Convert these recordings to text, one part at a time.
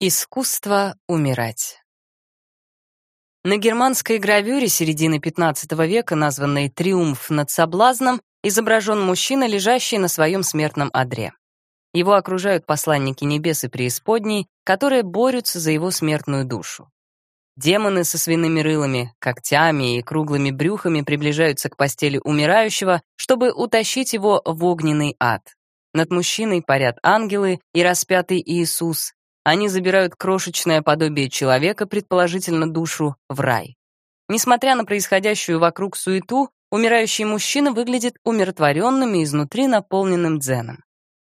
Искусство умирать. На германской гравюре середины XV века, названной «Триумф над соблазном», изображен мужчина, лежащий на своем смертном одре. Его окружают посланники небес и преисподней, которые борются за его смертную душу. Демоны со свиными рылами, когтями и круглыми брюхами приближаются к постели умирающего, чтобы утащить его в огненный ад. Над мужчиной парят ангелы и распятый Иисус, они забирают крошечное подобие человека, предположительно душу, в рай. Несмотря на происходящую вокруг суету, умирающий мужчина выглядит умиротворенным и изнутри наполненным дзеном.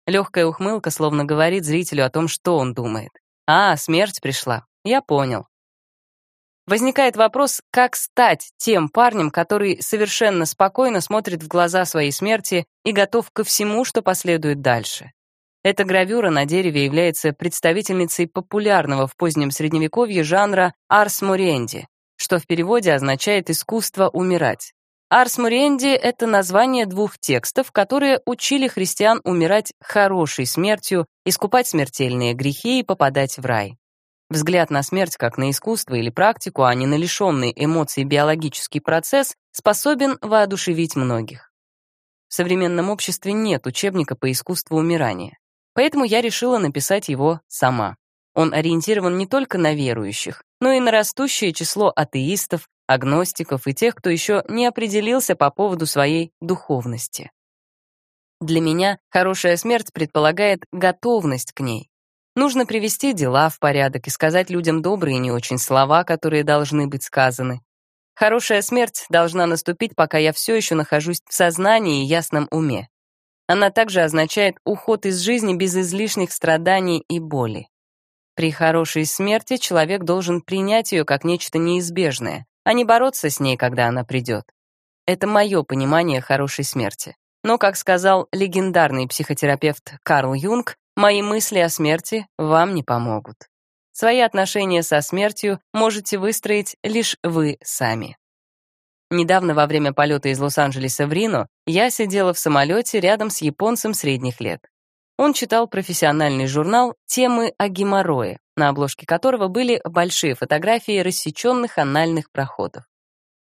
Легкая ухмылка словно говорит зрителю о том, что он думает. «А, смерть пришла. Я понял». Возникает вопрос, как стать тем парнем, который совершенно спокойно смотрит в глаза своей смерти и готов ко всему, что последует дальше. Эта гравюра на дереве является представительницей популярного в позднем Средневековье жанра «арс муренди», что в переводе означает «искусство умирать». «Арс муренди» — это название двух текстов, которые учили христиан умирать хорошей смертью, искупать смертельные грехи и попадать в рай. Взгляд на смерть как на искусство или практику, а не на лишенный эмоций биологический процесс, способен воодушевить многих. В современном обществе нет учебника по искусству умирания. Поэтому я решила написать его сама. Он ориентирован не только на верующих, но и на растущее число атеистов, агностиков и тех, кто еще не определился по поводу своей духовности. Для меня хорошая смерть предполагает готовность к ней. Нужно привести дела в порядок и сказать людям добрые и не очень слова, которые должны быть сказаны. Хорошая смерть должна наступить, пока я все еще нахожусь в сознании и ясном уме. Она также означает уход из жизни без излишних страданий и боли. При хорошей смерти человек должен принять ее как нечто неизбежное, а не бороться с ней, когда она придет. Это мое понимание хорошей смерти. Но, как сказал легендарный психотерапевт Карл Юнг, мои мысли о смерти вам не помогут. Свои отношения со смертью можете выстроить лишь вы сами. Недавно во время полета из Лос-Анджелеса в Рино я сидела в самолете рядом с японцем средних лет. Он читал профессиональный журнал «Темы о геморрое», на обложке которого были большие фотографии рассеченных анальных проходов.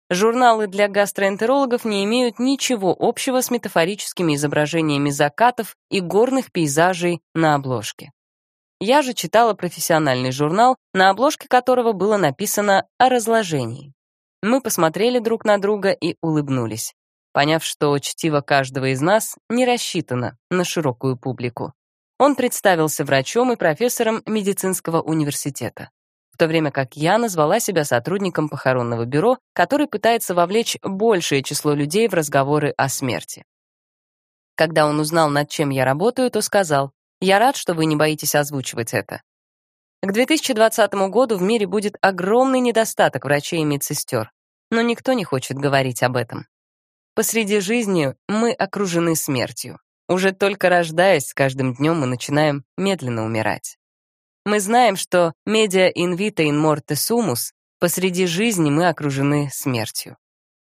Журналы для гастроэнтерологов не имеют ничего общего с метафорическими изображениями закатов и горных пейзажей на обложке. Я же читала профессиональный журнал, на обложке которого было написано о разложении. Мы посмотрели друг на друга и улыбнулись, поняв, что чтиво каждого из нас не рассчитано на широкую публику. Он представился врачом и профессором медицинского университета, в то время как я назвала себя сотрудником похоронного бюро, который пытается вовлечь большее число людей в разговоры о смерти. Когда он узнал, над чем я работаю, то сказал, «Я рад, что вы не боитесь озвучивать это. К 2020 году в мире будет огромный недостаток врачей и медсестер, но никто не хочет говорить об этом. Посреди жизни мы окружены смертью. Уже только рождаясь, с каждым днем мы начинаем медленно умирать. Мы знаем, что media in vita in morte sumus, посреди жизни мы окружены смертью.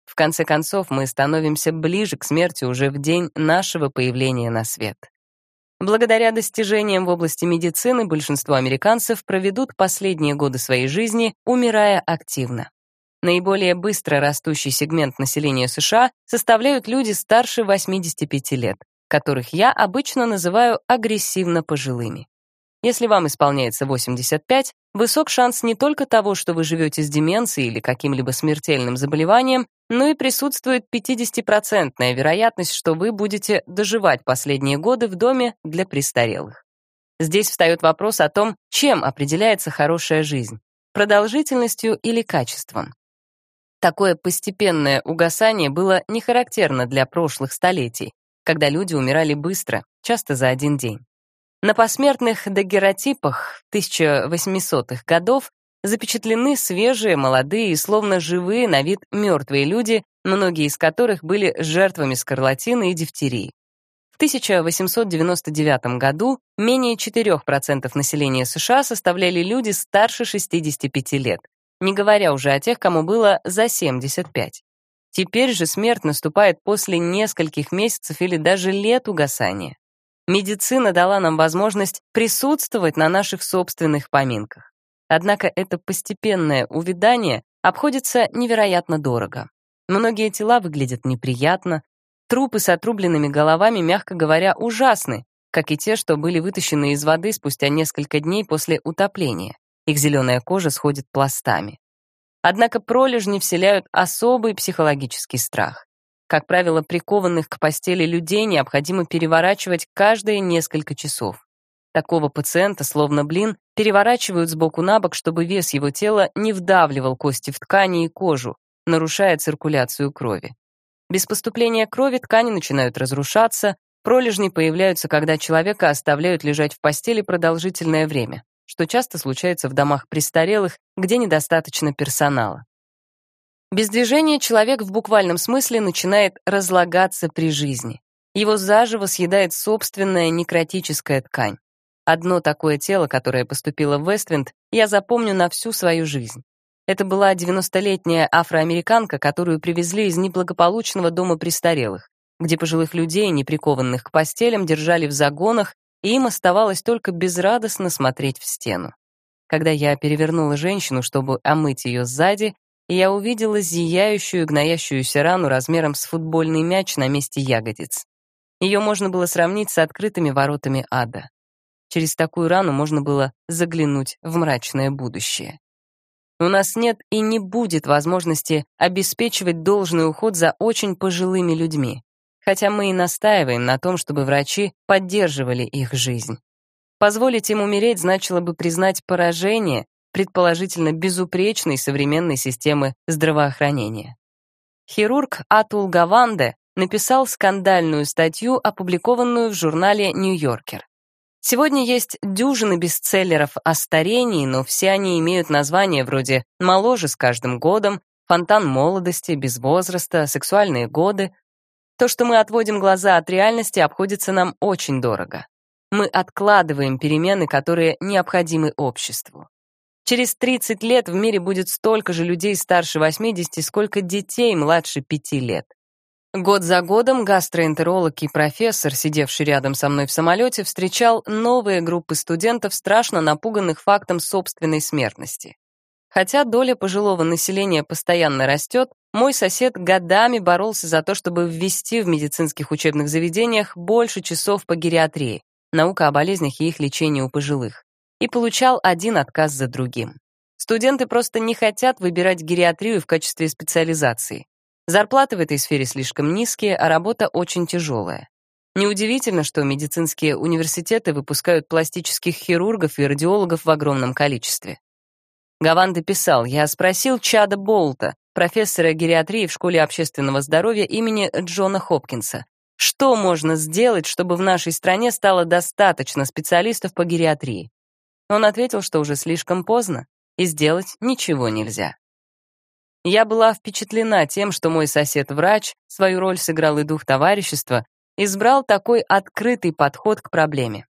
В конце концов, мы становимся ближе к смерти уже в день нашего появления на свет. Благодаря достижениям в области медицины большинство американцев проведут последние годы своей жизни, умирая активно. Наиболее быстро растущий сегмент населения США составляют люди старше 85 лет, которых я обычно называю агрессивно пожилыми. Если вам исполняется 85, высок шанс не только того, что вы живете с деменцией или каким-либо смертельным заболеванием, но и присутствует 50% вероятность, что вы будете доживать последние годы в доме для престарелых. Здесь встает вопрос о том, чем определяется хорошая жизнь — продолжительностью или качеством. Такое постепенное угасание было не характерно для прошлых столетий, когда люди умирали быстро, часто за один день. На посмертных дагеротипах 1800-х годов запечатлены свежие, молодые и словно живые на вид мертвые люди, многие из которых были жертвами скарлатины и дифтерии. В 1899 году менее 4% населения США составляли люди старше 65 лет, не говоря уже о тех, кому было за 75. Теперь же смерть наступает после нескольких месяцев или даже лет угасания. Медицина дала нам возможность присутствовать на наших собственных поминках. Однако это постепенное увядание обходится невероятно дорого. Многие тела выглядят неприятно, трупы с отрубленными головами, мягко говоря, ужасны, как и те, что были вытащены из воды спустя несколько дней после утопления. Их зеленая кожа сходит пластами. Однако пролежни вселяют особый психологический страх. Как правило, прикованных к постели людей необходимо переворачивать каждые несколько часов. Такого пациента, словно блин, переворачивают сбоку на бок, чтобы вес его тела не вдавливал кости в ткани и кожу, нарушая циркуляцию крови. Без поступления крови ткани начинают разрушаться, пролежни появляются, когда человека оставляют лежать в постели продолжительное время, что часто случается в домах престарелых, где недостаточно персонала. Без движения человек в буквальном смысле начинает разлагаться при жизни. Его заживо съедает собственная некротическая ткань. Одно такое тело, которое поступило в Вествинд, я запомню на всю свою жизнь. Это была 90-летняя афроамериканка, которую привезли из неблагополучного дома престарелых, где пожилых людей, не прикованных к постелям, держали в загонах, и им оставалось только безрадостно смотреть в стену. Когда я перевернула женщину, чтобы омыть ее сзади, и я увидела зияющую, гноящуюся рану размером с футбольный мяч на месте ягодиц. Ее можно было сравнить с открытыми воротами ада. Через такую рану можно было заглянуть в мрачное будущее. У нас нет и не будет возможности обеспечивать должный уход за очень пожилыми людьми, хотя мы и настаиваем на том, чтобы врачи поддерживали их жизнь. Позволить им умереть значило бы признать поражение предположительно безупречной современной системы здравоохранения. Хирург Атул Гаванде написал скандальную статью, опубликованную в журнале «Нью-Йоркер». Сегодня есть дюжины бестселлеров о старении, но все они имеют названия вроде «Моложе с каждым годом», «Фонтан молодости», «Без возраста», «Сексуальные годы». То, что мы отводим глаза от реальности, обходится нам очень дорого. Мы откладываем перемены, которые необходимы обществу. Через 30 лет в мире будет столько же людей старше 80, сколько детей младше 5 лет. Год за годом гастроэнтеролог и профессор, сидевший рядом со мной в самолете, встречал новые группы студентов, страшно напуганных фактом собственной смертности. Хотя доля пожилого населения постоянно растет, мой сосед годами боролся за то, чтобы ввести в медицинских учебных заведениях больше часов по гериатрии, наука о болезнях и их лечении у пожилых и получал один отказ за другим. Студенты просто не хотят выбирать гериатрию в качестве специализации. Зарплаты в этой сфере слишком низкие, а работа очень тяжелая. Неудивительно, что медицинские университеты выпускают пластических хирургов и радиологов в огромном количестве. Гаванда писал, я спросил Чада Болта, профессора гериатрии в Школе общественного здоровья имени Джона Хопкинса, что можно сделать, чтобы в нашей стране стало достаточно специалистов по гериатрии. Он ответил, что уже слишком поздно, и сделать ничего нельзя. Я была впечатлена тем, что мой сосед-врач, свою роль сыграл и дух товарищества, избрал такой открытый подход к проблеме.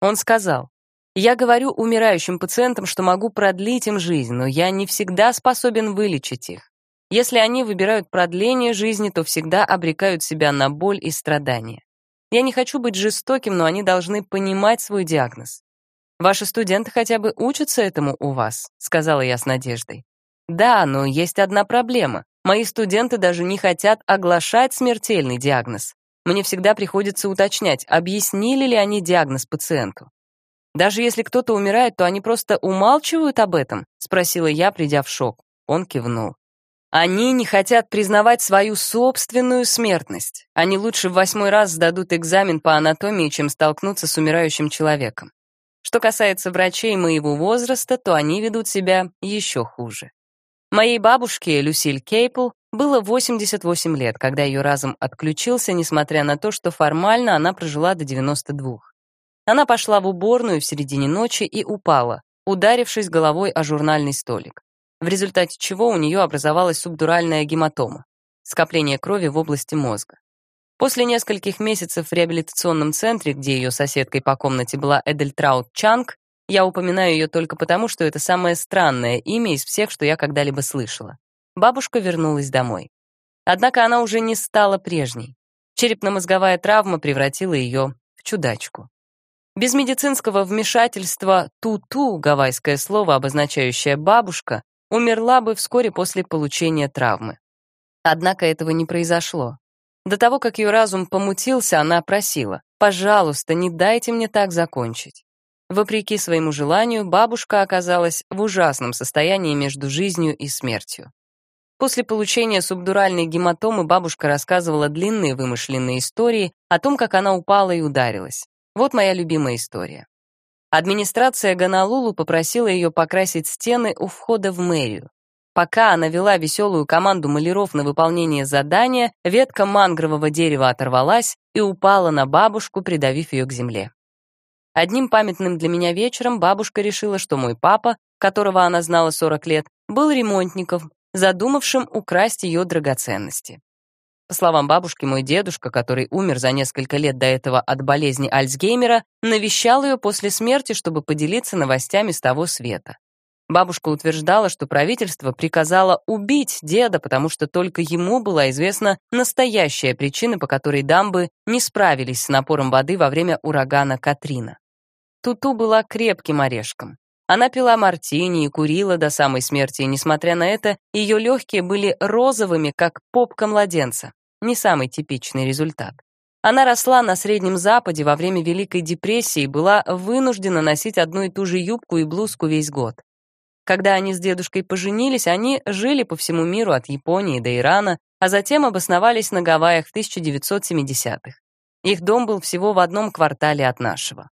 Он сказал, «Я говорю умирающим пациентам, что могу продлить им жизнь, но я не всегда способен вылечить их. Если они выбирают продление жизни, то всегда обрекают себя на боль и страдания. Я не хочу быть жестоким, но они должны понимать свой диагноз. Ваши студенты хотя бы учатся этому у вас», — сказала я с надеждой. «Да, но есть одна проблема. Мои студенты даже не хотят оглашать смертельный диагноз. Мне всегда приходится уточнять, объяснили ли они диагноз пациенту. Даже если кто-то умирает, то они просто умалчивают об этом?» — спросила я, придя в шок. Он кивнул. Они не хотят признавать свою собственную смертность. Они лучше в восьмой раз сдадут экзамен по анатомии, чем столкнуться с умирающим человеком. Что касается врачей моего возраста, то они ведут себя еще хуже. Моей бабушке, Люсиль Кейпл, было 88 лет, когда ее разум отключился, несмотря на то, что формально она прожила до 92. Она пошла в уборную в середине ночи и упала, ударившись головой о журнальный столик, в результате чего у нее образовалась субдуральная гематома, скопление крови в области мозга. После нескольких месяцев в реабилитационном центре, где ее соседкой по комнате была Эдельтраут Чанг, я упоминаю ее только потому, что это самое странное имя из всех, что я когда-либо слышала. Бабушка вернулась домой. Однако она уже не стала прежней. Черепно-мозговая травма превратила ее в чудачку. Без медицинского вмешательства «ту-ту» — гавайское слово, обозначающее «бабушка», умерла бы вскоре после получения травмы. Однако этого не произошло. До того, как ее разум помутился, она просила, «Пожалуйста, не дайте мне так закончить». Вопреки своему желанию, бабушка оказалась в ужасном состоянии между жизнью и смертью. После получения субдуральной гематомы бабушка рассказывала длинные вымышленные истории о том, как она упала и ударилась. Вот моя любимая история. Администрация Ганалулу попросила ее покрасить стены у входа в мэрию. Пока она вела веселую команду маляров на выполнение задания, ветка мангрового дерева оторвалась и упала на бабушку, придавив ее к земле. Одним памятным для меня вечером бабушка решила, что мой папа, которого она знала 40 лет, был ремонтником, задумавшим украсть ее драгоценности. По словам бабушки, мой дедушка, который умер за несколько лет до этого от болезни Альцгеймера, навещал ее после смерти, чтобы поделиться новостями с того света. Бабушка утверждала, что правительство приказало убить деда, потому что только ему была известна настоящая причина, по которой дамбы не справились с напором воды во время урагана Катрина. Туту была крепким орешком. Она пила мартини и курила до самой смерти, и, несмотря на это, ее легкие были розовыми, как попка младенца. Не самый типичный результат. Она росла на Среднем Западе во время Великой депрессии и была вынуждена носить одну и ту же юбку и блузку весь год. Когда они с дедушкой поженились, они жили по всему миру от Японии до Ирана, а затем обосновались на Гавайях в 1970-х. Их дом был всего в одном квартале от нашего.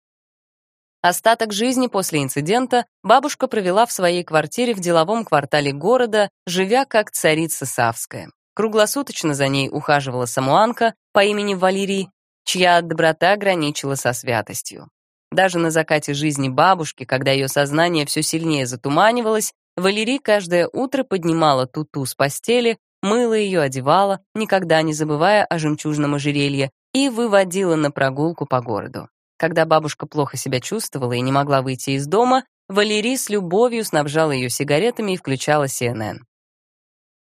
Остаток жизни после инцидента бабушка провела в своей квартире в деловом квартале города, живя как царица Савская. Круглосуточно за ней ухаживала самуанка по имени Валерий, чья доброта граничила со святостью. Даже на закате жизни бабушки, когда ее сознание все сильнее затуманивалось, Валерий каждое утро поднимала туту с постели, мыла ее, одевала, никогда не забывая о жемчужном ожерелье, и выводила на прогулку по городу. Когда бабушка плохо себя чувствовала и не могла выйти из дома, Валерий с любовью снабжала ее сигаретами и включала CNN.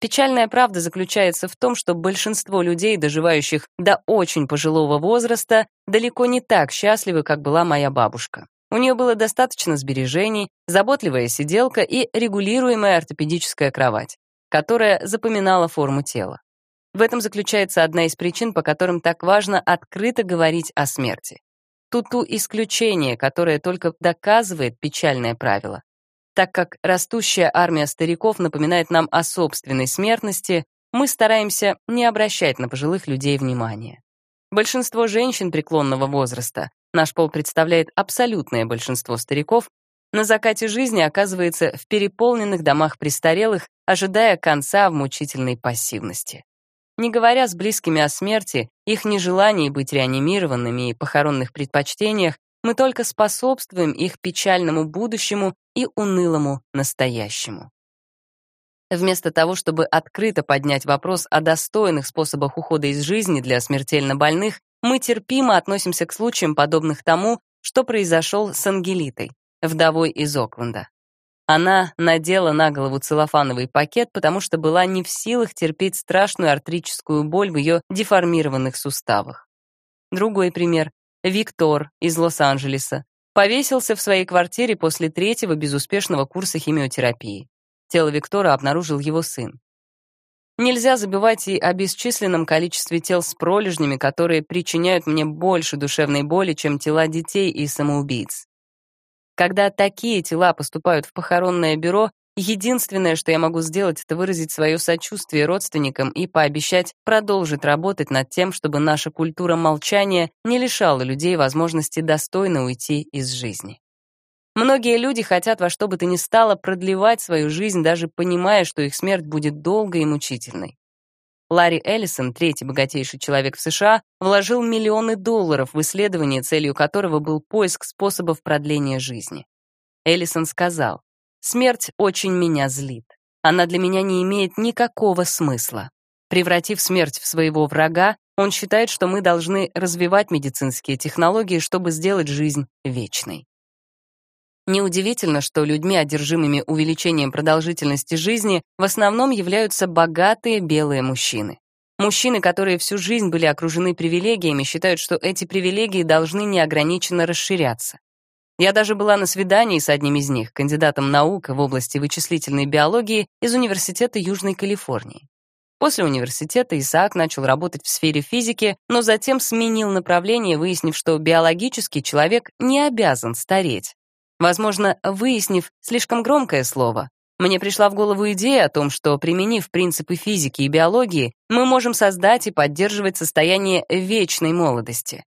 Печальная правда заключается в том, что большинство людей, доживающих до очень пожилого возраста, далеко не так счастливы, как была моя бабушка. У нее было достаточно сбережений, заботливая сиделка и регулируемая ортопедическая кровать, которая запоминала форму тела. В этом заключается одна из причин, по которым так важно открыто говорить о смерти. Туту исключение, которое только доказывает печальное правило. Так как растущая армия стариков напоминает нам о собственной смертности, мы стараемся не обращать на пожилых людей внимания. Большинство женщин преклонного возраста, наш пол представляет абсолютное большинство стариков, на закате жизни оказывается в переполненных домах престарелых, ожидая конца в мучительной пассивности. Не говоря с близкими о смерти, их нежелании быть реанимированными и похоронных предпочтениях, мы только способствуем их печальному будущему и унылому настоящему. Вместо того, чтобы открыто поднять вопрос о достойных способах ухода из жизни для смертельно больных, мы терпимо относимся к случаям, подобных тому, что произошел с Ангелитой, вдовой из Окленда. Она надела на голову целлофановый пакет, потому что была не в силах терпеть страшную артрическую боль в ее деформированных суставах. Другой пример. Виктор из Лос-Анджелеса повесился в своей квартире после третьего безуспешного курса химиотерапии. Тело Виктора обнаружил его сын. Нельзя забывать и о бесчисленном количестве тел с пролежнями, которые причиняют мне больше душевной боли, чем тела детей и самоубийц. Когда такие тела поступают в похоронное бюро, единственное, что я могу сделать, это выразить свое сочувствие родственникам и пообещать продолжить работать над тем, чтобы наша культура молчания не лишала людей возможности достойно уйти из жизни. Многие люди хотят во что бы то ни стало продлевать свою жизнь, даже понимая, что их смерть будет долгой и мучительной. Ларри Эллисон, третий богатейший человек в США, вложил миллионы долларов в исследование, целью которого был поиск способов продления жизни. Эллисон сказал, «Смерть очень меня злит. Она для меня не имеет никакого смысла. Превратив смерть в своего врага, он считает, что мы должны развивать медицинские технологии, чтобы сделать жизнь вечной. Неудивительно, что людьми, одержимыми увеличением продолжительности жизни, в основном являются богатые белые мужчины. Мужчины, которые всю жизнь были окружены привилегиями, считают, что эти привилегии должны неограниченно расширяться. Я даже была на свидании с одним из них, кандидатом наук в области вычислительной биологии из Университета Южной Калифорнии. После университета Исаак начал работать в сфере физики, но затем сменил направление, выяснив, что биологический человек не обязан стареть. Возможно, выяснив слишком громкое слово, мне пришла в голову идея о том, что, применив принципы физики и биологии, мы можем создать и поддерживать состояние вечной молодости.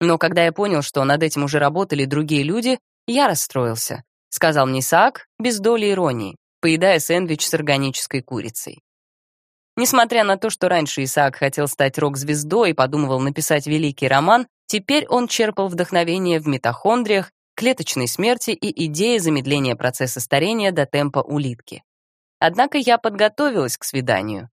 Но когда я понял, что над этим уже работали другие люди, я расстроился, сказал мне Исаак без доли иронии, поедая сэндвич с органической курицей. Несмотря на то, что раньше Исаак хотел стать рок-звездой и подумывал написать великий роман, теперь он черпал вдохновение в митохондриях клеточной смерти и идеи замедления процесса старения до темпа улитки. Однако я подготовилась к свиданию.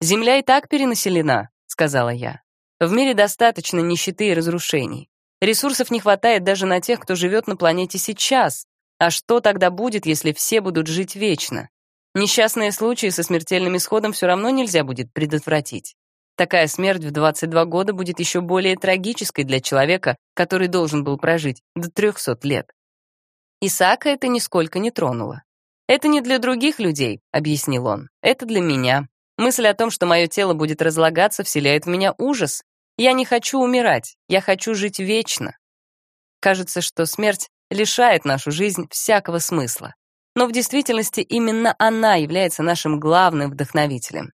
«Земля и так перенаселена», — сказала я. «В мире достаточно нищеты и разрушений. Ресурсов не хватает даже на тех, кто живет на планете сейчас. А что тогда будет, если все будут жить вечно? Несчастные случаи со смертельным исходом все равно нельзя будет предотвратить. Такая смерть в 22 года будет еще более трагической для человека, который должен был прожить до 300 лет. Исаака это нисколько не тронуло. «Это не для других людей», — объяснил он. «Это для меня. Мысль о том, что мое тело будет разлагаться, вселяет в меня ужас. Я не хочу умирать, я хочу жить вечно». Кажется, что смерть лишает нашу жизнь всякого смысла. Но в действительности именно она является нашим главным вдохновителем.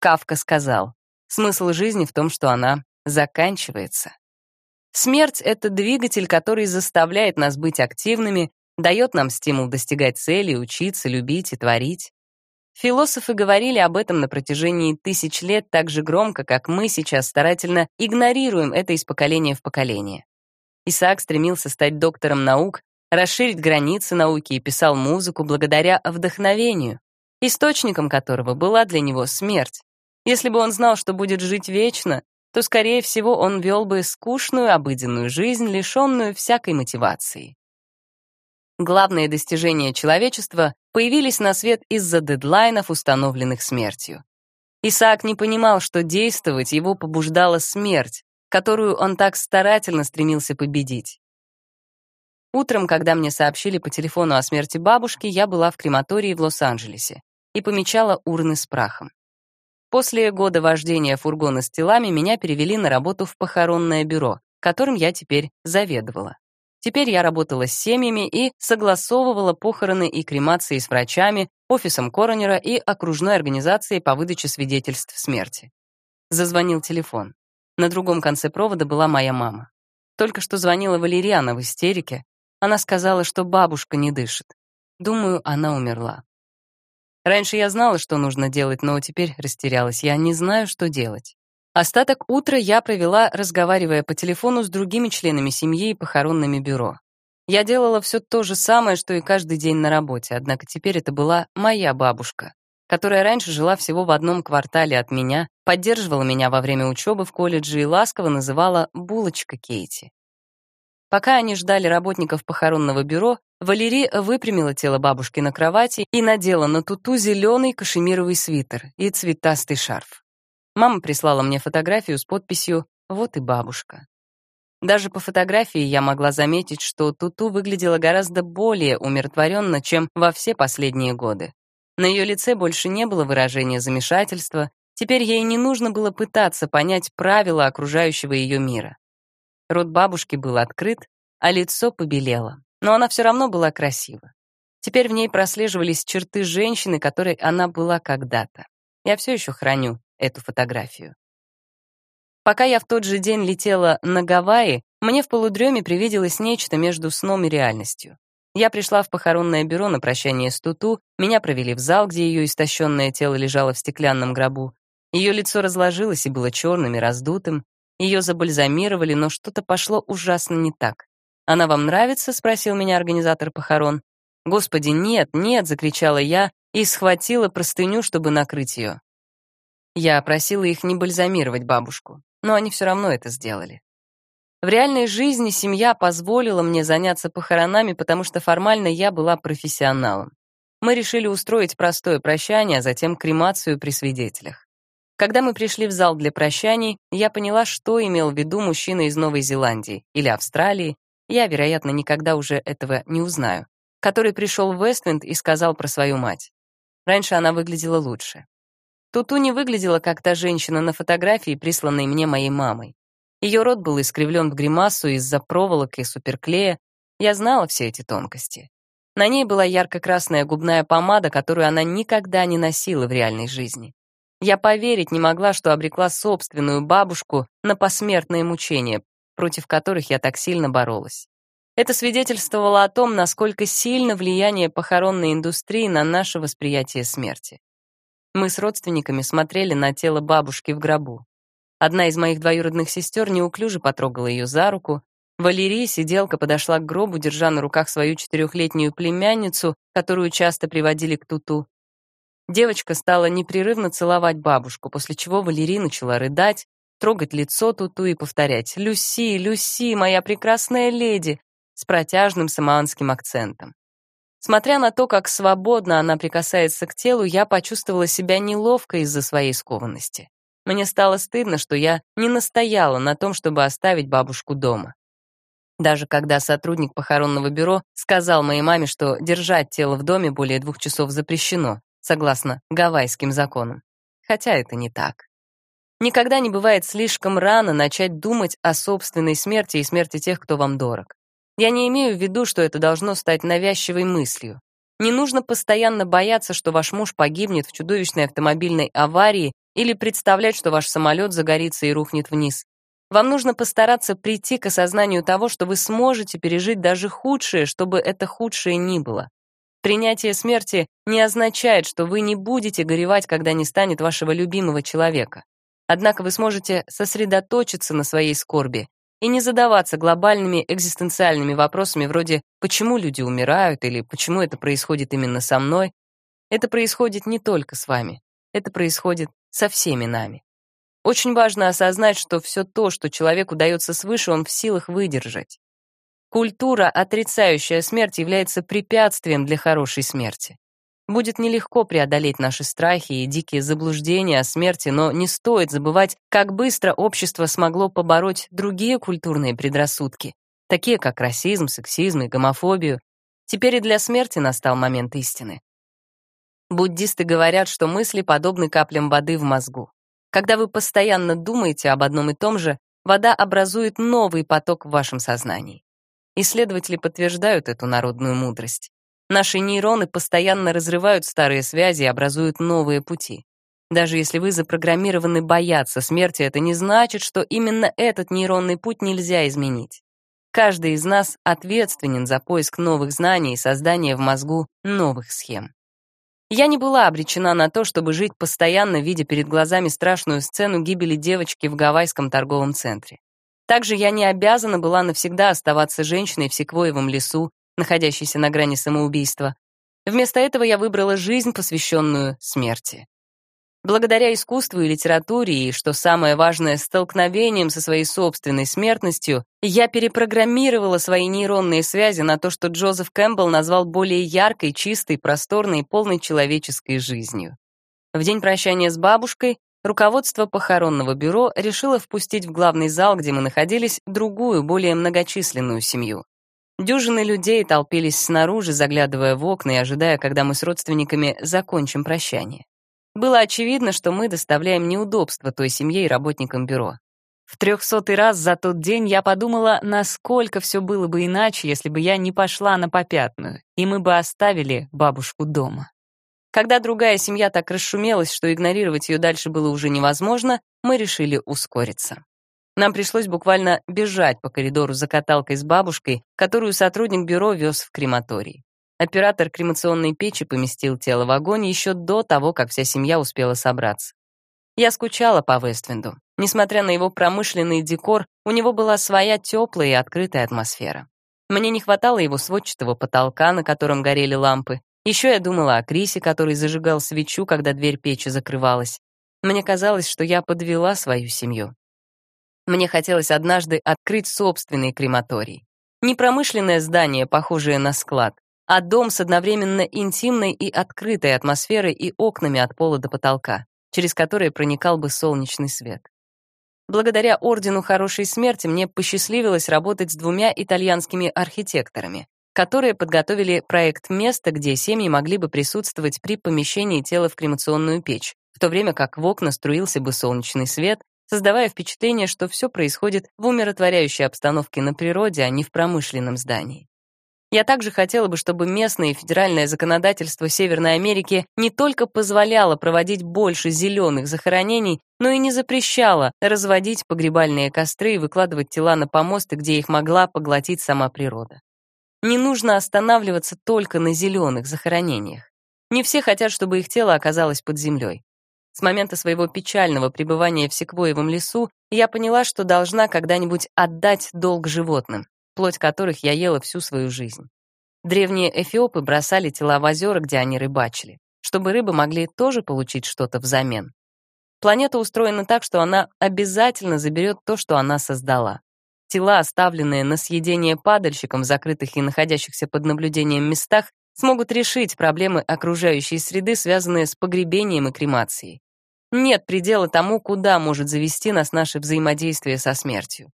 Кавка сказал, Смысл жизни в том, что она заканчивается. Смерть — это двигатель, который заставляет нас быть активными, дает нам стимул достигать цели, учиться, любить и творить. Философы говорили об этом на протяжении тысяч лет так же громко, как мы сейчас старательно игнорируем это из поколения в поколение. Исаак стремился стать доктором наук, расширить границы науки и писал музыку благодаря вдохновению, источником которого была для него смерть. Если бы он знал, что будет жить вечно, то, скорее всего, он вел бы скучную обыденную жизнь, лишенную всякой мотивации. Главные достижения человечества появились на свет из-за дедлайнов, установленных смертью. Исаак не понимал, что действовать его побуждала смерть, которую он так старательно стремился победить. Утром, когда мне сообщили по телефону о смерти бабушки, я была в крематории в Лос-Анджелесе и помечала урны с прахом. После года вождения фургона с телами меня перевели на работу в похоронное бюро, которым я теперь заведовала. Теперь я работала с семьями и согласовывала похороны и кремации с врачами, офисом коронера и окружной организацией по выдаче свидетельств смерти. Зазвонил телефон. На другом конце провода была моя мама. Только что звонила Валериана в истерике. Она сказала, что бабушка не дышит. Думаю, она умерла. Раньше я знала, что нужно делать, но теперь растерялась. Я не знаю, что делать. Остаток утра я провела, разговаривая по телефону с другими членами семьи и похоронными бюро. Я делала все то же самое, что и каждый день на работе, однако теперь это была моя бабушка, которая раньше жила всего в одном квартале от меня, поддерживала меня во время учебы в колледже и ласково называла «булочка Кейти». Пока они ждали работников похоронного бюро, Валерий выпрямила тело бабушки на кровати и надела на туту зеленый кашемировый свитер и цветастый шарф. Мама прислала мне фотографию с подписью «Вот и бабушка». Даже по фотографии я могла заметить, что Туту выглядела гораздо более умиротворенно, чем во все последние годы. На ее лице больше не было выражения замешательства, теперь ей не нужно было пытаться понять правила окружающего ее мира. Рот бабушки был открыт, а лицо побелело. Но она все равно была красива. Теперь в ней прослеживались черты женщины, которой она была когда-то. Я все еще храню эту фотографию. Пока я в тот же день летела на Гавайи, мне в полудреме привиделось нечто между сном и реальностью. Я пришла в похоронное бюро на прощание с Туту, меня провели в зал, где ее истощенное тело лежало в стеклянном гробу. Ее лицо разложилось и было черным и раздутым, ее забальзамировали, но что-то пошло ужасно не так. «Она вам нравится?» — спросил меня организатор похорон. «Господи, нет, нет!» — закричала я и схватила простыню, чтобы накрыть ее. Я просила их не бальзамировать бабушку, но они все равно это сделали. В реальной жизни семья позволила мне заняться похоронами, потому что формально я была профессионалом. Мы решили устроить простое прощание, а затем кремацию при свидетелях. Когда мы пришли в зал для прощаний, я поняла, что имел в виду мужчина из Новой Зеландии или Австралии, я, вероятно, никогда уже этого не узнаю, который пришел в Вествинд и сказал про свою мать. Раньше она выглядела лучше. Туту не выглядела как та женщина на фотографии, присланной мне моей мамой. Ее рот был искривлен в гримасу из-за проволок и суперклея. Я знала все эти тонкости. На ней была ярко-красная губная помада, которую она никогда не носила в реальной жизни. Я поверить не могла, что обрекла собственную бабушку на посмертные мучения, против которых я так сильно боролась. Это свидетельствовало о том, насколько сильно влияние похоронной индустрии на наше восприятие смерти. Мы с родственниками смотрели на тело бабушки в гробу. Одна из моих двоюродных сестер неуклюже потрогала ее за руку. Валерия, сиделка, подошла к гробу, держа на руках свою четырехлетнюю племянницу, которую часто приводили к Туту. Девочка стала непрерывно целовать бабушку, после чего Валерия начала рыдать, трогать лицо Туту и повторять «Люси, Люси, моя прекрасная леди» с протяжным самоанским акцентом. Смотря на то, как свободно она прикасается к телу, я почувствовала себя неловко из-за своей скованности. Мне стало стыдно, что я не настояла на том, чтобы оставить бабушку дома. Даже когда сотрудник похоронного бюро сказал моей маме, что держать тело в доме более двух часов запрещено, согласно гавайским законам. Хотя это не так. Никогда не бывает слишком рано начать думать о собственной смерти и смерти тех, кто вам дорог. Я не имею в виду, что это должно стать навязчивой мыслью. Не нужно постоянно бояться, что ваш муж погибнет в чудовищной автомобильной аварии или представлять, что ваш самолет загорится и рухнет вниз. Вам нужно постараться прийти к осознанию того, что вы сможете пережить даже худшее, чтобы это худшее ни было. Принятие смерти не означает, что вы не будете горевать, когда не станет вашего любимого человека. Однако вы сможете сосредоточиться на своей скорби и не задаваться глобальными экзистенциальными вопросами вроде «почему люди умирают?» или «почему это происходит именно со мной?». Это происходит не только с вами, это происходит со всеми нами. Очень важно осознать, что все то, что человеку дается свыше, он в силах выдержать. Культура, отрицающая смерть, является препятствием для хорошей смерти. Будет нелегко преодолеть наши страхи и дикие заблуждения о смерти, но не стоит забывать, как быстро общество смогло побороть другие культурные предрассудки, такие как расизм, сексизм и гомофобию. Теперь и для смерти настал момент истины. Буддисты говорят, что мысли подобны каплям воды в мозгу. Когда вы постоянно думаете об одном и том же, вода образует новый поток в вашем сознании. Исследователи подтверждают эту народную мудрость. Наши нейроны постоянно разрывают старые связи и образуют новые пути. Даже если вы запрограммированы бояться смерти, это не значит, что именно этот нейронный путь нельзя изменить. Каждый из нас ответственен за поиск новых знаний и создание в мозгу новых схем. Я не была обречена на то, чтобы жить постоянно, видя перед глазами страшную сцену гибели девочки в гавайском торговом центре. Также я не обязана была навсегда оставаться женщиной в секвоевом лесу, находящейся на грани самоубийства. Вместо этого я выбрала жизнь, посвященную смерти. Благодаря искусству и литературе, и, что самое важное, столкновением со своей собственной смертностью, я перепрограммировала свои нейронные связи на то, что Джозеф Кэмпбелл назвал более яркой, чистой, просторной и полной человеческой жизнью. В день прощания с бабушкой руководство похоронного бюро решило впустить в главный зал, где мы находились, другую, более многочисленную семью. Дюжины людей толпились снаружи, заглядывая в окна и ожидая, когда мы с родственниками закончим прощание. Было очевидно, что мы доставляем неудобства той семье и работникам бюро. В трехсотый раз за тот день я подумала, насколько все было бы иначе, если бы я не пошла на попятную, и мы бы оставили бабушку дома. Когда другая семья так расшумелась, что игнорировать ее дальше было уже невозможно, мы решили ускориться. Нам пришлось буквально бежать по коридору за каталкой с бабушкой, которую сотрудник бюро вез в крематорий. Оператор кремационной печи поместил тело в огонь еще до того, как вся семья успела собраться. Я скучала по Вествинду. Несмотря на его промышленный декор, у него была своя теплая и открытая атмосфера. Мне не хватало его сводчатого потолка, на котором горели лампы. Еще я думала о Крисе, который зажигал свечу, когда дверь печи закрывалась. Мне казалось, что я подвела свою семью. Мне хотелось однажды открыть собственный крематорий. Не промышленное здание, похожее на склад, а дом с одновременно интимной и открытой атмосферой и окнами от пола до потолка. через которые проникал бы солнечный свет. Благодаря Ордену Хорошей Смерти мне посчастливилось работать с двумя итальянскими архитекторами, которые подготовили проект места, где семьи могли бы присутствовать при помещении тела в кремационную печь, в то время как в окна струился бы солнечный свет, создавая впечатление, что все происходит в умиротворяющей обстановке на природе, а не в промышленном здании. Я также хотела бы, чтобы местное и федеральное законодательство Северной Америки не только позволяло проводить больше зеленых захоронений, но и не запрещало разводить погребальные костры и выкладывать тела на помосты, где их могла поглотить сама природа. Не нужно останавливаться только на зеленых захоронениях. Не все хотят, чтобы их тело оказалось под землей. С момента своего печального пребывания в секвоевом лесу я поняла, что должна когда-нибудь отдать долг животным плоть которых я ела всю свою жизнь. Древние эфиопы бросали тела в озера, где они рыбачили, чтобы рыбы могли тоже получить что-то взамен. Планета устроена так, что она обязательно заберет то, что она создала. Тела, оставленные на съедение падальщикам в закрытых и находящихся под наблюдением местах, смогут решить проблемы окружающей среды, связанные с погребением и кремацией. Нет предела тому, куда может завести нас наше взаимодействие со смертью.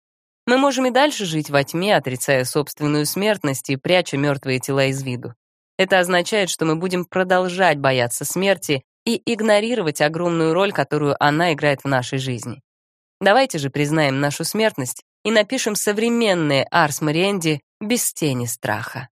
Мы можем и дальше жить во тьме, отрицая собственную смертность и пряча мертвые тела из виду. Это означает, что мы будем продолжать бояться смерти и игнорировать огромную роль, которую она играет в нашей жизни. Давайте же признаем нашу смертность и напишем современные Арс Мариэнди без тени страха.